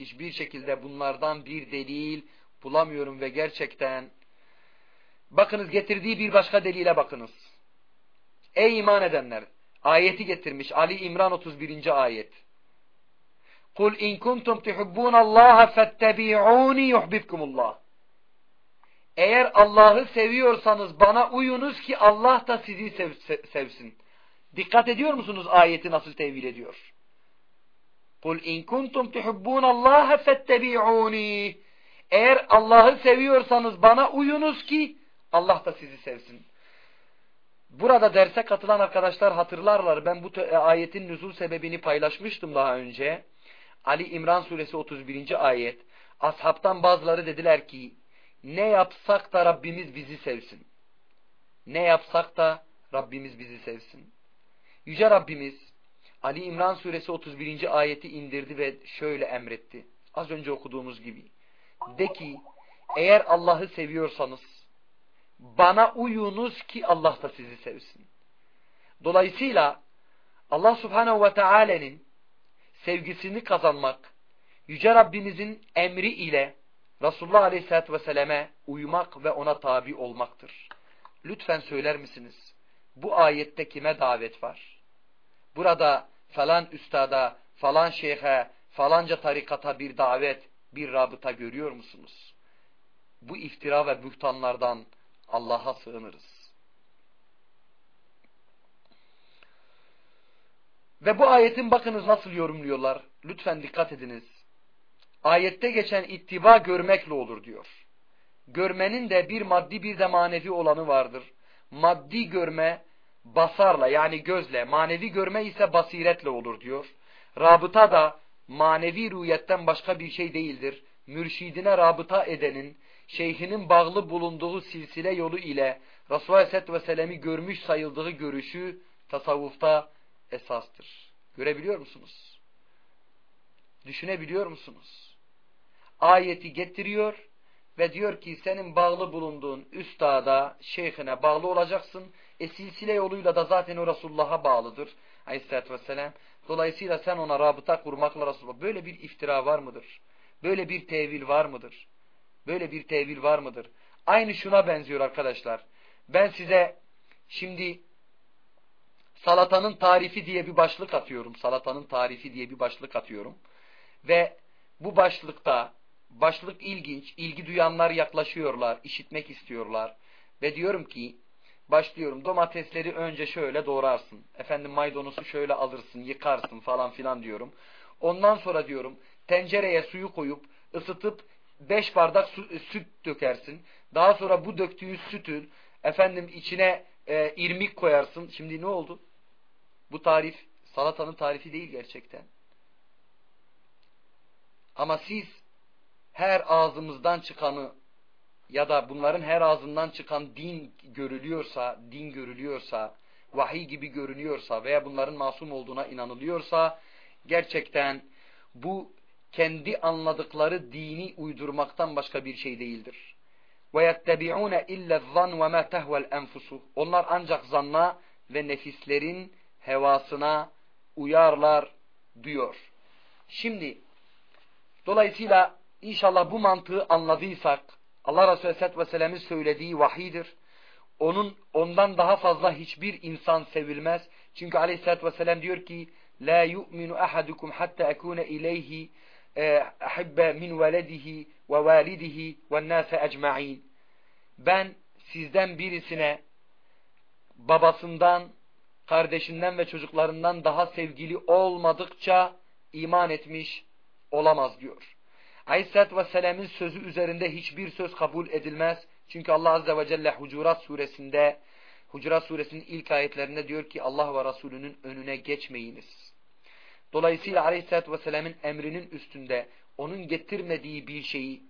[SPEAKER 1] hiçbir şekilde bunlardan bir delil bulamıyorum ve gerçekten bakınız getirdiği bir başka delile bakınız. Ey iman edenler! Ayeti getirmiş Ali İmran 31. ayet. Kul in kuntum tuhibbunallaha fettebi'uni yuhibbukumullah. Eğer Allah'ı seviyorsanız bana uyunuz ki Allah da sizi sev sevsin. Dikkat ediyor musunuz ayeti nasıl tevil ediyor? Kul in kuntum tuhibbunallaha fettebi'uni. Eğer Allah'ı seviyorsanız bana uyunuz ki Allah da sizi sevsin. Burada derse katılan arkadaşlar hatırlarlar. Ben bu e, ayetin nüzul sebebini paylaşmıştım daha önce. Ali İmran suresi 31. ayet. Ashabtan bazıları dediler ki ne yapsak da Rabbimiz bizi sevsin. Ne yapsak da Rabbimiz bizi sevsin. Yüce Rabbimiz Ali İmran suresi 31. ayeti indirdi ve şöyle emretti. Az önce okuduğumuz gibi. De ki eğer Allah'ı seviyorsanız bana uyunuz ki Allah da sizi sevsin. Dolayısıyla Allah subhanehu ve teala'nın sevgisini kazanmak, Yüce Rabbimizin emri ile Resulullah aleyhissalatü vesselam'e uymak ve ona tabi olmaktır. Lütfen söyler misiniz? Bu ayette kime davet var? Burada falan üstada, falan şeyhe, falanca tarikata bir davet, bir rabıta görüyor musunuz? Bu iftira ve bühtanlardan Allah'a sığınırız. Ve bu ayetin bakınız nasıl yorumluyorlar. Lütfen dikkat ediniz. Ayette geçen ittiba görmekle olur diyor. Görmenin de bir maddi bir de manevi olanı vardır. Maddi görme basarla yani gözle, manevi görme ise basiretle olur diyor. Rabıta da manevi ruhiyetten başka bir şey değildir. Mürşidine rabıta edenin, şeyhinin bağlı bulunduğu silsile yolu ile Resulullah Aleyhisselatü Vesselam'ı görmüş sayıldığı görüşü tasavvufta esastır. Görebiliyor musunuz? Düşünebiliyor musunuz? Ayeti getiriyor ve diyor ki senin bağlı bulunduğun üstada, şeyhine bağlı olacaksın. E silsile yoluyla da zaten o Resulullah'a bağlıdır. Aleyhisselatü Vesselam. Dolayısıyla sen ona rabıta kurmakla Resulullah. Böyle bir iftira var mıdır? Böyle bir tevil var mıdır? Böyle bir tevil var mıdır? Aynı şuna benziyor arkadaşlar. Ben size şimdi salatanın tarifi diye bir başlık atıyorum. Salatanın tarifi diye bir başlık atıyorum. Ve bu başlıkta başlık ilginç, ilgi duyanlar yaklaşıyorlar, işitmek istiyorlar. Ve diyorum ki başlıyorum domatesleri önce şöyle doğrarsın. Efendim maydanozu şöyle alırsın, yıkarsın falan filan diyorum. Ondan sonra diyorum tencereye suyu koyup ısıtıp beş bardak su, e, süt dökersin. Daha sonra bu döktüğü sütün efendim içine e, irmik koyarsın. Şimdi ne oldu? Bu tarif salatanın tarifi değil gerçekten. Ama siz her ağzımızdan çıkanı ya da bunların her ağzından çıkan din görülüyorsa, din görülüyorsa, vahiy gibi görünüyorsa veya bunların masum olduğuna inanılıyorsa gerçekten bu kendi anladıkları dini uydurmaktan başka bir şey değildir. وَيَتَّبِعُونَ اِلَّا الظَّنْ وَمَا تَهْوَ الْاَنْفُسُ Onlar ancak zanna ve nefislerin hevasına uyarlar diyor. Şimdi dolayısıyla inşallah bu mantığı anladıysak Allah Resulü Aleyhisselatü Vesselam'ın söylediği vahidir. Onun, ondan daha fazla hiçbir insan sevilmez. Çünkü Aleyhisselatü Vesselam diyor ki La yu'minu ahadukum hatta ekune ileyhi ahibbe min veledihi ve validihi ve nase ecma'in. Ben sizden birisine babasından, kardeşinden ve çocuklarından daha sevgili olmadıkça iman etmiş olamaz diyor. Aleyhisselatü Vesselam'ın sözü üzerinde hiçbir söz kabul edilmez. Çünkü Allah Azze ve Celle Hucurat suresinde Hucurat suresinin ilk ayetlerinde diyor ki Allah ve Resulünün önüne geçmeyiniz. Dolayısıyla Aleyhisselatü Vesselam'ın emrinin üstünde onun getirmediği bir şeyi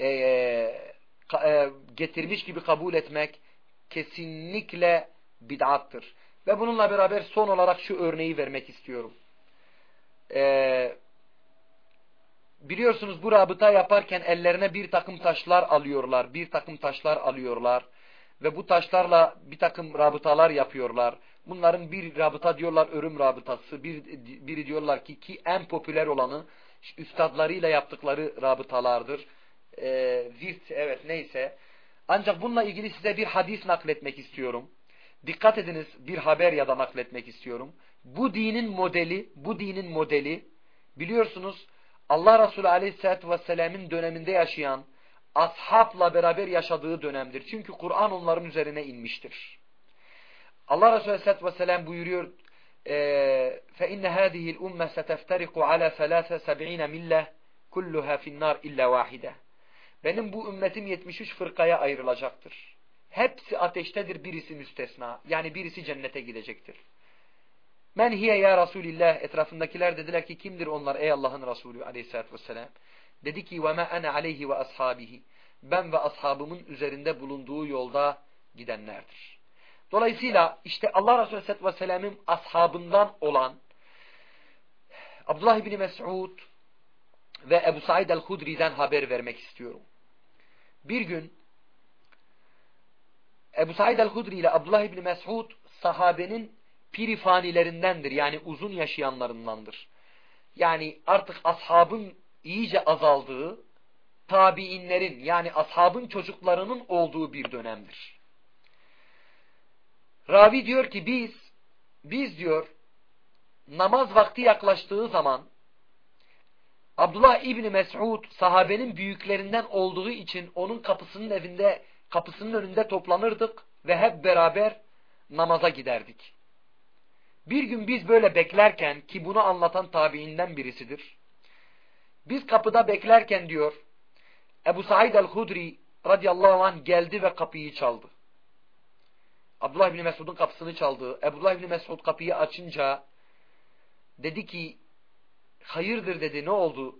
[SPEAKER 1] e, e, getirmiş gibi kabul etmek kesinlikle bid'attır. Ve bununla beraber son olarak şu örneği vermek istiyorum. Ee, biliyorsunuz bu rabıta yaparken ellerine bir takım taşlar alıyorlar. Bir takım taşlar alıyorlar. Ve bu taşlarla bir takım rabıtalar yapıyorlar. Bunların bir rabıta diyorlar örüm rabıtası. Bir, biri diyorlar ki ki en popüler olanı üstadlarıyla yaptıkları rabıtalardır. Ee, virt evet neyse. Ancak bununla ilgili size bir hadis nakletmek istiyorum. Dikkat ediniz bir haber ya da nakletmek istiyorum. Bu dinin modeli, bu dinin modeli biliyorsunuz Allah Resulü Aleyhisselatü Vesselam'ın döneminde yaşayan ashabla beraber yaşadığı dönemdir. Çünkü Kur'an onların üzerine inmiştir. Allah Resulü Aleyhisselatü Vesselam buyuruyor فَاِنَّ هَذِهِ الْاُمَّةِ سَتَفْتَرِقُ عَلَى ثَلَاثَ سَبْعِينَ مِلَّةِ كُلُّهَا فِي النَّارِ اِلَّا وَاحِدَةً Benim bu ümmetim 73 fırkaya ayrılacaktır. Hepsi ateştedir, birisi müstesna. Yani birisi cennete gidecektir. Men hiye ya Resulillah etrafındakiler dediler ki kimdir onlar ey Allah'ın Resulü aleyhissalatü vesselam. Dedi ki ve ma ana aleyhi ve ashabihi. Ben ve ashabımın üzerinde bulunduğu yolda gidenlerdir. Dolayısıyla işte Allah Resulü aleyhissalatü vesselam'ın ashabından olan Abdullah İbni Mes'ud ve Ebu Said el-Hudri'den haber vermek istiyorum. Bir gün Ebu Said el-Hudri ile Abdullah İbni Mes'ud sahabenin pirifanilerindendir. Yani uzun yaşayanlarındandır. Yani artık ashabın iyice azaldığı, tabiinlerin yani ashabın çocuklarının olduğu bir dönemdir. Ravi diyor ki biz, biz diyor namaz vakti yaklaştığı zaman Abdullah İbni Mes'ud sahabenin büyüklerinden olduğu için onun kapısının evinde kapısının önünde toplanırdık ve hep beraber namaza giderdik. Bir gün biz böyle beklerken ki bunu anlatan tabiinden birisidir. Biz kapıda beklerken diyor Ebu Said el-Hudri radıyallahu anh geldi ve kapıyı çaldı. Abdullah İbni Mesud'un kapısını çaldı. Abdullah İbni Mesud kapıyı açınca dedi ki hayırdır dedi ne oldu?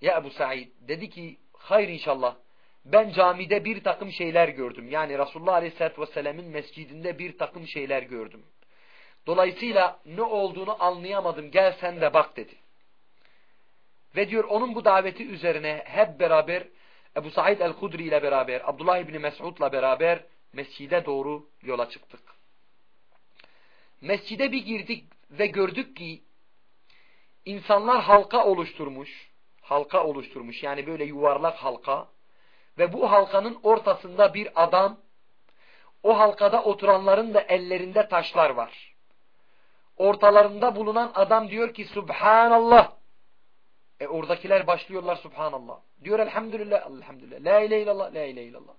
[SPEAKER 1] Ya Ebu Said dedi ki hayır inşallah ben camide bir takım şeyler gördüm. Yani Resulullah Aleyhisselatü Vesselam'ın mescidinde bir takım şeyler gördüm. Dolayısıyla ne olduğunu anlayamadım. Gel sen de bak dedi. Ve diyor onun bu daveti üzerine hep beraber Ebu Said el-Hudri ile beraber, Abdullah İbni Mes'ud'la beraber mescide doğru yola çıktık. Mescide bir girdik ve gördük ki insanlar halka oluşturmuş. Halka oluşturmuş yani böyle yuvarlak halka. Ve bu halkanın ortasında bir adam, o halkada oturanların da ellerinde taşlar var. Ortalarında bulunan adam diyor ki Subhanallah. E oradakiler başlıyorlar Subhanallah. Diyor elhamdülillah, elhamdülillah. La ilahe illallah, la ilahe illallah.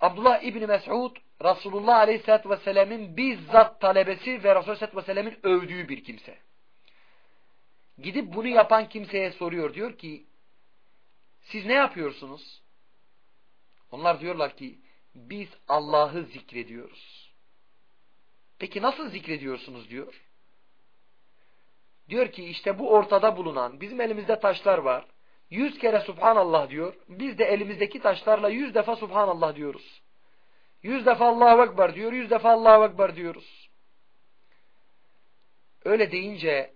[SPEAKER 1] Abdullah İbni Mes'ud, Resulullah Aleyhisselatü Vesselam'ın bizzat talebesi ve Resulullah Aleyhisselatü Vesselam'ın övdüğü bir kimse. Gidip bunu yapan kimseye soruyor. Diyor ki, siz ne yapıyorsunuz? Onlar diyorlar ki biz Allah'ı zikrediyoruz. Peki nasıl zikrediyorsunuz diyor. Diyor ki işte bu ortada bulunan bizim elimizde taşlar var. Yüz kere Subhanallah diyor. Biz de elimizdeki taşlarla yüz defa Subhanallah diyoruz. Yüz defa Allahu Ekber diyor. Yüz defa Allahu Ekber diyoruz. Öyle deyince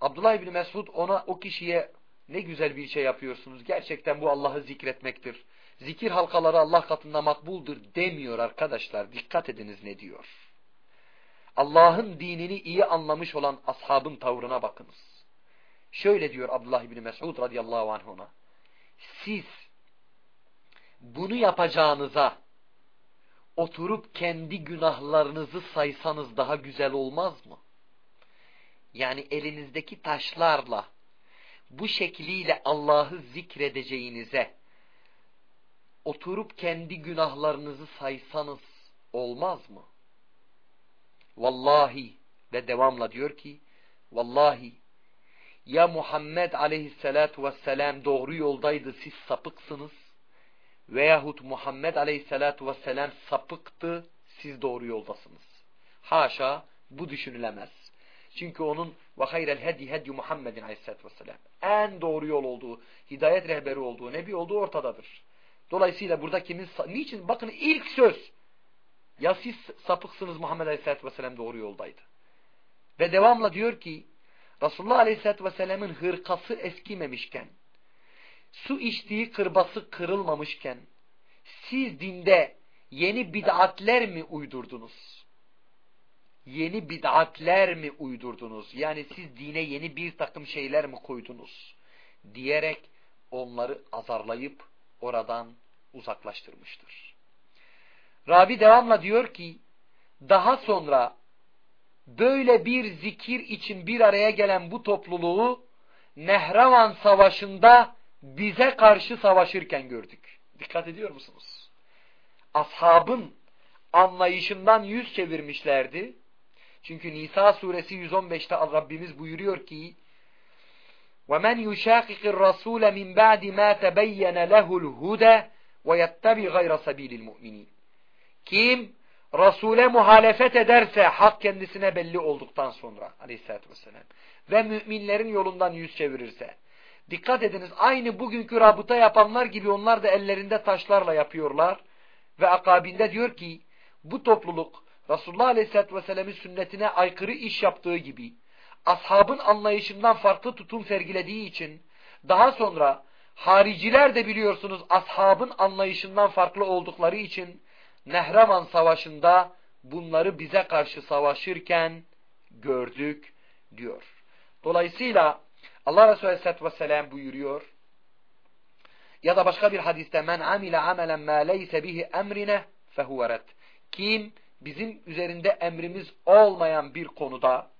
[SPEAKER 1] Abdullah İbni Mesud ona o kişiye ne güzel bir şey yapıyorsunuz. Gerçekten bu Allah'ı zikretmektir zikir halkaları Allah katında makbuldur demiyor arkadaşlar. Dikkat ediniz ne diyor. Allah'ın dinini iyi anlamış olan ashabın tavrına bakınız. Şöyle diyor Abdullah İbni Mesud radıyallahu anh ona. Siz bunu yapacağınıza oturup kendi günahlarınızı saysanız daha güzel olmaz mı? Yani elinizdeki taşlarla bu şekliyle Allah'ı zikredeceğinize oturup kendi günahlarınızı saysanız olmaz mı? Vallahi ve devamla diyor ki vallahi ya Muhammed aleyhissalatu vesselam doğru yoldaydı siz sapıksınız veyahut Muhammed aleyhissalatu vesselam sapıktı siz doğru yoldasınız. Haşa bu düşünülemez. Çünkü onun ve hayrel hedi hedi Muhammedin aleyhissalatu vesselam en doğru yol olduğu, hidayet rehberi olduğu, nebi olduğu ortadadır. Dolayısıyla burada kimin, niçin? Bakın ilk söz, ya siz sapıksınız Muhammed aleyhissalatu vesselam doğru yoldaydı. Ve devamla diyor ki, Resulullah aleyhissalatu vesselamın hırkası eskimemişken, su içtiği kırbası kırılmamışken, siz dinde yeni bid'atler mi uydurdunuz? Yeni bid'atler mi uydurdunuz? Yani siz dine yeni bir takım şeyler mi koydunuz? Diyerek onları azarlayıp oradan uzaklaştırmıştır. Rabi devamla diyor ki, daha sonra böyle bir zikir için bir araya gelen bu topluluğu Nehravan Savaşı'nda bize karşı savaşırken gördük. Dikkat ediyor musunuz? Ashabın anlayışından yüz çevirmişlerdi. Çünkü Nisa suresi 115'te Rabbimiz buyuruyor ki وَمَنْ يُشَاقِقِ الرَّسُولَ مِنْ بَعْدِ مَا تَبَيَّنَ لَهُ الْهُدَى وَيَتَّبِي غَيْرَ سَب۪يلِ الْمُؤْمِنِينَ kim Resul'e muhalefet ederse hak kendisine belli olduktan sonra aleyhissalatü vesselam ve müminlerin yolundan yüz çevirirse. Dikkat ediniz aynı bugünkü rabıta yapanlar gibi onlar da ellerinde taşlarla yapıyorlar ve akabinde diyor ki bu topluluk Resulullah aleyhissalatü vesselam'ın sünnetine aykırı iş yaptığı gibi ashabın anlayışından farklı tutum sergilediği için daha sonra hariciler de biliyorsunuz ashabın anlayışından farklı oldukları için Nehravan Savaşı'nda bunları bize karşı savaşırken gördük diyor. Dolayısıyla Allah Resulü Aleyhisselatü Vesselam buyuruyor ya da başka bir hadiste men amile amelen ma leyse bihi emrine fehuve Kim bizim üzerinde emrimiz olmayan bir konuda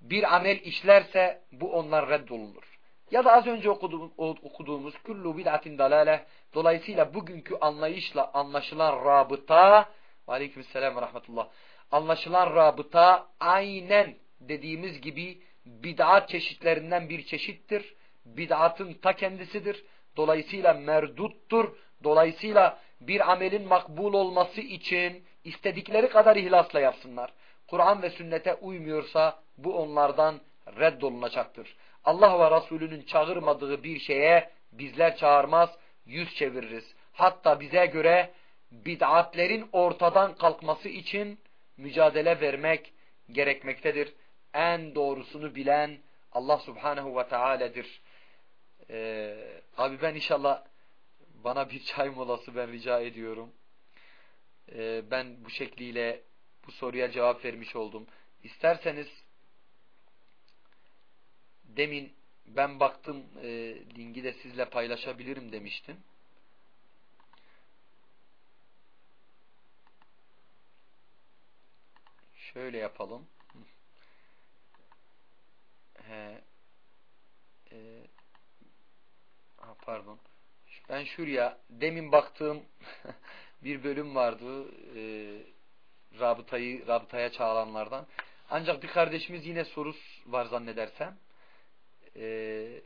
[SPEAKER 1] bir amel işlerse bu onlar reddolunur. Ya da az önce okuduğumuz, okuduğumuz kullu bid'atin dalale dolayısıyla bugünkü anlayışla anlaşılan rabıta aleykümselam ve rahmetullah anlaşılan rabıta aynen dediğimiz gibi bid'at çeşitlerinden bir çeşittir. Bid'atın ta kendisidir. Dolayısıyla merduttur. Dolayısıyla bir amelin makbul olması için istedikleri kadar ihlasla yapsınlar. Kur'an ve sünnete uymuyorsa bu onlardan reddolunacaktır. Allah ve Resulünün çağırmadığı bir şeye bizler çağırmaz, yüz çeviririz. Hatta bize göre bid'atlerin ortadan kalkması için mücadele vermek gerekmektedir. En doğrusunu bilen Allah Subhanahu ve Teala'dır. Ee, abi ben inşallah bana bir çay molası ben rica ediyorum. Ee, ben bu şekliyle bu soruya cevap vermiş oldum. İsterseniz demin ben baktım e, linki de sizle paylaşabilirim demiştim. Şöyle yapalım. He, e, ha, pardon. Ben şuraya demin baktığım bir bölüm vardı. E, rabıtayı rabıtaya çağıranlardan. Ancak bir kardeşimiz yine soru var zannedersem. Ee,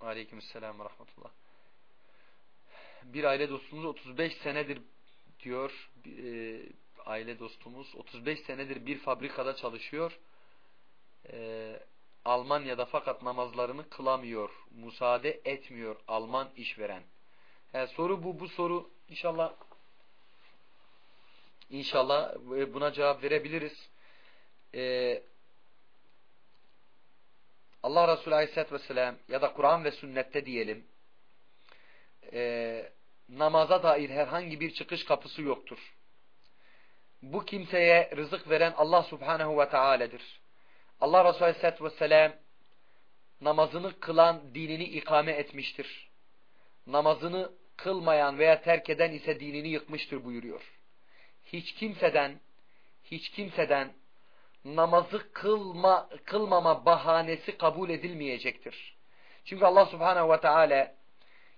[SPEAKER 1] Aleykümselam ve rahmetullah. Bir aile dostumuz 35 senedir diyor e, aile dostumuz 35 senedir bir fabrikada çalışıyor. E, Almanya'da fakat namazlarını kılamıyor. Müsaade etmiyor Alman işveren. Yani soru bu. Bu soru inşallah inşallah e, buna cevap verebiliriz. Ee, Allah Resulü Aleyhisselatü Vesselam ya da Kur'an ve sünnette diyelim e, namaza dair herhangi bir çıkış kapısı yoktur. Bu kimseye rızık veren Allah Subhanahu ve Teala'dır. Allah Resulü Aleyhisselatü Vesselam namazını kılan dinini ikame etmiştir. Namazını kılmayan veya terk eden ise dinini yıkmıştır buyuruyor. Hiç kimseden hiç kimseden namazı kılma, kılmama bahanesi kabul edilmeyecektir. Çünkü Allah Subhanahu ve Teala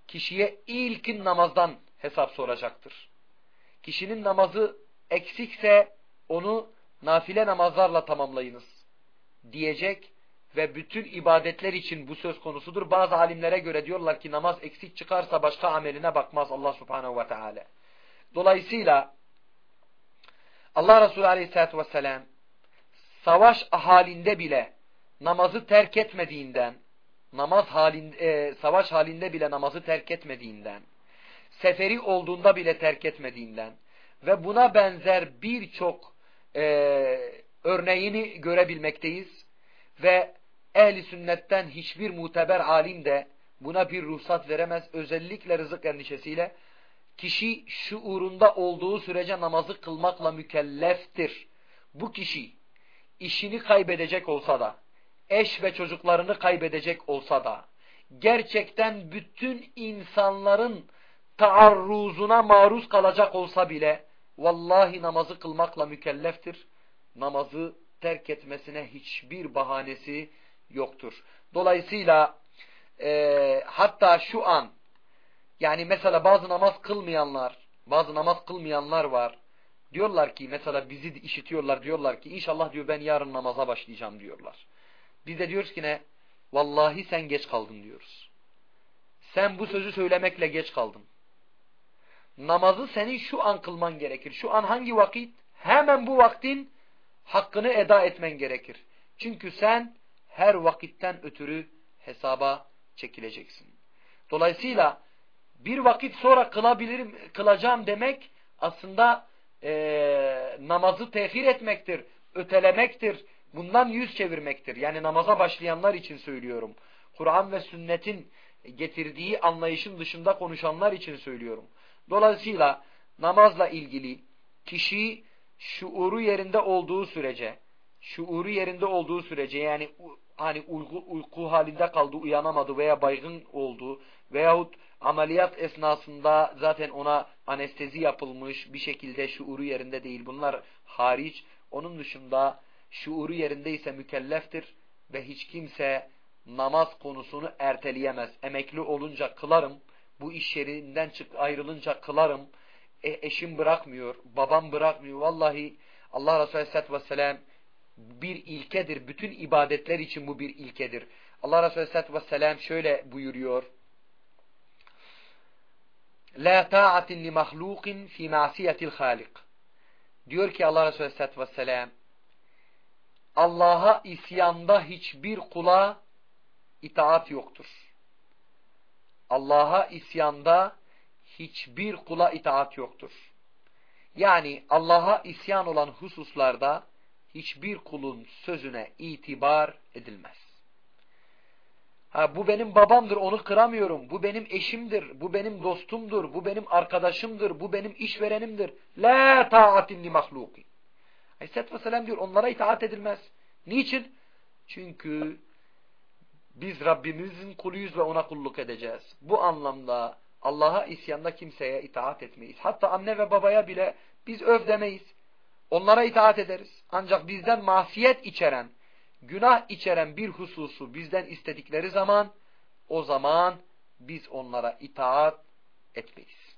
[SPEAKER 1] kişiye ilkin namazdan hesap soracaktır. Kişinin namazı eksikse onu nafile namazlarla tamamlayınız diyecek ve bütün ibadetler için bu söz konusudur. Bazı alimlere göre diyorlar ki namaz eksik çıkarsa başka ameline bakmaz Allah subhanehu ve teala. Dolayısıyla Allah Resulü aleyhissalatü vesselam savaş halinde bile namazı terk etmediğinden, namaz halinde, e, savaş halinde bile namazı terk etmediğinden, seferi olduğunda bile terk etmediğinden ve buna benzer birçok e, örneğini görebilmekteyiz ve ehli sünnetten hiçbir muteber alim de buna bir ruhsat veremez. Özellikle rızık endişesiyle kişi şuurunda olduğu sürece namazı kılmakla mükelleftir. Bu kişi işini kaybedecek olsa da, eş ve çocuklarını kaybedecek olsa da, gerçekten bütün insanların taarruzuna maruz kalacak olsa bile, vallahi namazı kılmakla mükelleftir. Namazı terk etmesine hiçbir bahanesi yoktur. Dolayısıyla e, hatta şu an yani mesela bazı namaz kılmayanlar bazı namaz kılmayanlar var. Diyorlar ki mesela bizi işitiyorlar diyorlar ki inşallah diyor ben yarın namaza başlayacağım diyorlar. Biz de diyoruz ki ne? Vallahi sen geç kaldın diyoruz. Sen bu sözü söylemekle geç kaldın. Namazı senin şu an kılman gerekir. Şu an hangi vakit? Hemen bu vaktin hakkını eda etmen gerekir. Çünkü sen her vakitten ötürü hesaba çekileceksin. Dolayısıyla bir vakit sonra kılabilirim, kılacağım demek aslında e, namazı tehir etmektir, ötelemektir, bundan yüz çevirmektir. Yani namaza başlayanlar için söylüyorum. Kur'an ve sünnetin getirdiği anlayışın dışında konuşanlar için söylüyorum. Dolayısıyla namazla ilgili kişi şuuru yerinde olduğu sürece, şuuru yerinde olduğu sürece yani hani uyku, uyku halinde kaldı, uyanamadı veya baygın oldu veyahut ameliyat esnasında zaten ona anestezi yapılmış bir şekilde şuuru yerinde değil. Bunlar hariç. Onun dışında şuuru yerindeyse mükelleftir ve hiç kimse namaz konusunu erteleyemez. Emekli olunca kılarım, bu iş yerinden çık ayrılınca kılarım, e, eşim bırakmıyor, babam bırakmıyor. Vallahi Allah Resulü Aleyhisselatü Vesselam bir ilkedir. Bütün ibadetler için bu bir ilkedir. Allah Resulü Aleyhisselatü Vesselam şöyle buyuruyor. La ta'atin li mahlukin fi ma'siyetil halik. Diyor ki Allah Resulü Aleyhisselatü Vesselam Allah'a isyanda hiçbir kula itaat yoktur. Allah'a isyanda hiçbir kula itaat yoktur. Yani Allah'a isyan olan hususlarda hiçbir kulun sözüne itibar edilmez. Ha, bu benim babamdır, onu kıramıyorum. Bu benim eşimdir, bu benim dostumdur, bu benim arkadaşımdır, bu benim işverenimdir. La ta'atin li mahluki. Aleyhisselatü Vesselam diyor, onlara itaat edilmez. Niçin? Çünkü biz Rabbimizin kuluyuz ve ona kulluk edeceğiz. Bu anlamda Allah'a isyanda kimseye itaat etmeyiz. Hatta anne ve babaya bile biz öv demeyiz. Onlara itaat ederiz. Ancak bizden masiyet içeren, günah içeren bir hususu bizden istedikleri zaman, o zaman biz onlara itaat etmeyiz.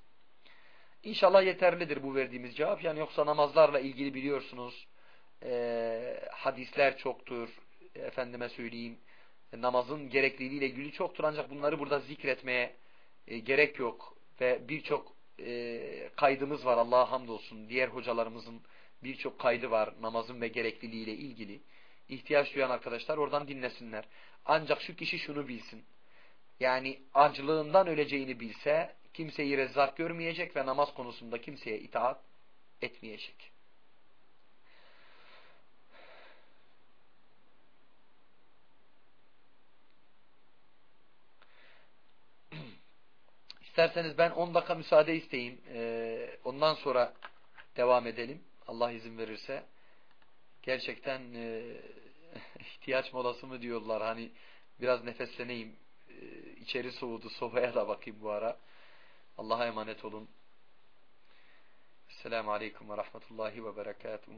[SPEAKER 1] İnşallah yeterlidir bu verdiğimiz cevap. Yani yoksa namazlarla ilgili biliyorsunuz e, hadisler çoktur. Efendime söyleyeyim namazın gerekliliğiyle ilgili çoktur. Ancak bunları burada zikretmeye e, gerek yok. Ve birçok e, kaydımız var Allah'a hamdolsun. Diğer hocalarımızın birçok kaydı var namazın ve gerekliliğiyle ilgili. İhtiyaç duyan arkadaşlar oradan dinlesinler. Ancak şu kişi şunu bilsin. Yani acılığından öleceğini bilse kimseyi rezzak görmeyecek ve namaz konusunda kimseye itaat etmeyecek. İsterseniz ben 10 dakika müsaade isteyeyim. Ee, ondan sonra devam edelim. Allah izin verirse. Gerçekten e, ihtiyaç molası mı diyorlar. Hani biraz nefesleneyim. E, içeri soğudu. Sobaya da bakayım bu ara. Allah'a emanet olun. Esselamu Aleyküm ve Rahmetullahi ve Berekatuhu.